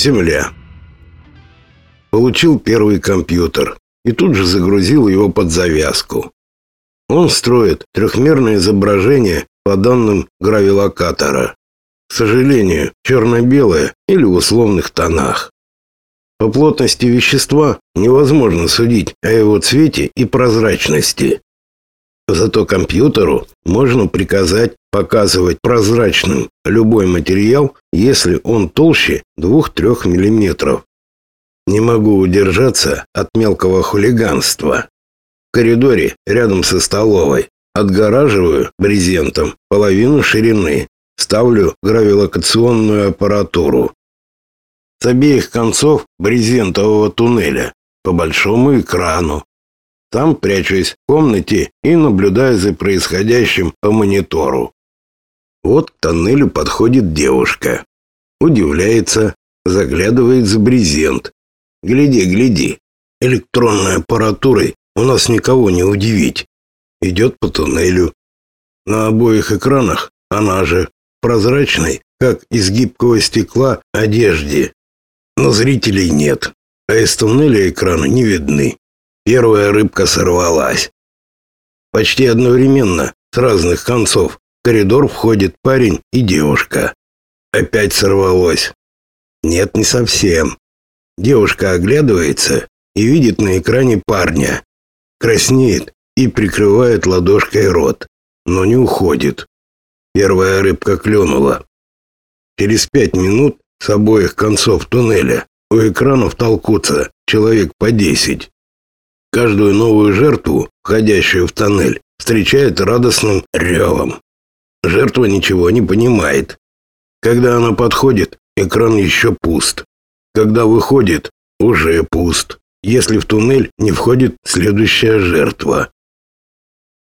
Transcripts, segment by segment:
Земля. Получил первый компьютер и тут же загрузил его под завязку. Он строит трехмерное изображение по данным гравилокатора. К сожалению, черно-белое или в условных тонах. По плотности вещества невозможно судить о его цвете и прозрачности. Зато компьютеру можно приказать показывать прозрачным любой материал, если он толще 2-3 мм. Не могу удержаться от мелкого хулиганства. В коридоре рядом со столовой отгораживаю брезентом половину ширины, ставлю гравилокационную аппаратуру. С обеих концов брезентового туннеля по большому экрану. Там прячусь в комнате и наблюдаю за происходящим по монитору. Вот к тоннелю подходит девушка. Удивляется, заглядывает за брезент. Гляди, гляди. Электронной аппаратурой у нас никого не удивить. Идет по туннелю. На обоих экранах она же прозрачной, как из гибкого стекла, одежде. Но зрителей нет, а из туннеля экраны не видны. Первая рыбка сорвалась. Почти одновременно, с разных концов, в коридор входит парень и девушка. Опять сорвалось. Нет, не совсем. Девушка оглядывается и видит на экране парня. Краснеет и прикрывает ладошкой рот, но не уходит. Первая рыбка клюнула. Через пять минут с обоих концов туннеля у экранов толкутся человек по десять. Каждую новую жертву, входящую в тоннель, встречает радостным ревом. Жертва ничего не понимает. Когда она подходит, экран еще пуст. Когда выходит, уже пуст. Если в туннель не входит следующая жертва.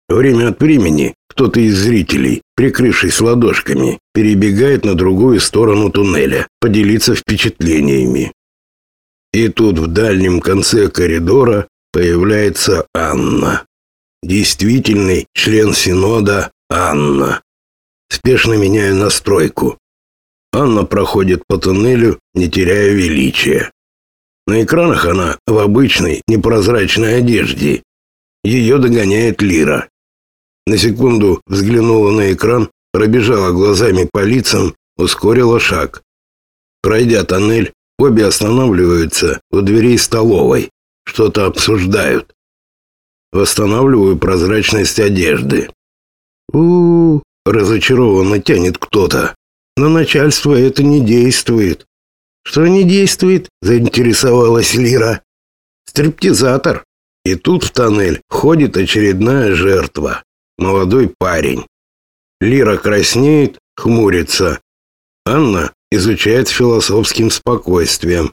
Время от времени кто-то из зрителей, прикрывшись ладошками, перебегает на другую сторону туннеля, поделиться впечатлениями. И тут в дальнем конце коридора появляется Анна. Действительный член Синода Анна. Спешно меняю настройку. Анна проходит по туннелю, не теряя величия. На экранах она в обычной непрозрачной одежде. Ее догоняет Лира. На секунду взглянула на экран, пробежала глазами по лицам, ускорила шаг. Пройдя тоннель, обе останавливаются у дверей столовой, что-то обсуждают. Восстанавливаю прозрачность одежды. у, -у, -у Разочарованно тянет кто-то. Но начальство это не действует. Что не действует? Заинтересовалась Лира. Стриптизатор. И тут в тоннель входит очередная жертва. Молодой парень. Лира краснеет, хмурится. Анна изучает с философским спокойствием.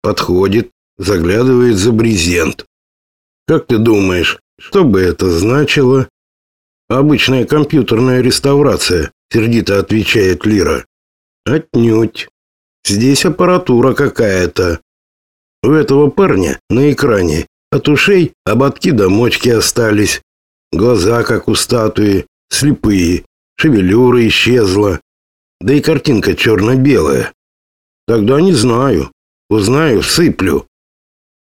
Подходит, заглядывает за брезент. Как ты думаешь, что бы это значило? Обычная компьютерная реставрация, сердито отвечает Лира. Отнюдь. Здесь аппаратура какая-то. У этого парня на экране от ушей ободки до мочки остались. Глаза, как у статуи, слепые, шевелюра исчезла. Да и картинка черно-белая. Тогда не знаю. Узнаю, всыплю.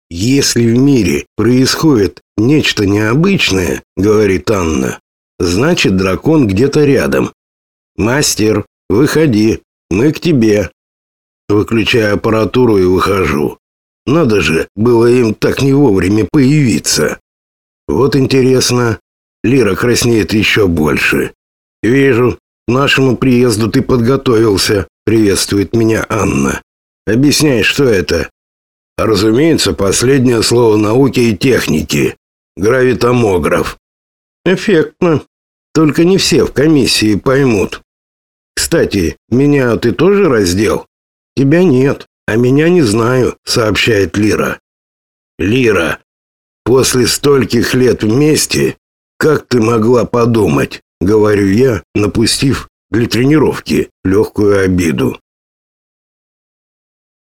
Если в мире происходит нечто необычное, говорит Анна, Значит, дракон где-то рядом. Мастер, выходи, мы к тебе. Выключаю аппаратуру и выхожу. Надо же, было им так не вовремя появиться. Вот интересно. Лира краснеет еще больше. Вижу, к нашему приезду ты подготовился, приветствует меня Анна. Объясняй, что это? Разумеется, последнее слово науки и техники. Гравитомограф. Эффектно. Только не все в комиссии поймут. Кстати, меня ты тоже раздел? Тебя нет, а меня не знаю, сообщает Лира. Лира, после стольких лет вместе, как ты могла подумать, говорю я, напустив для тренировки легкую обиду.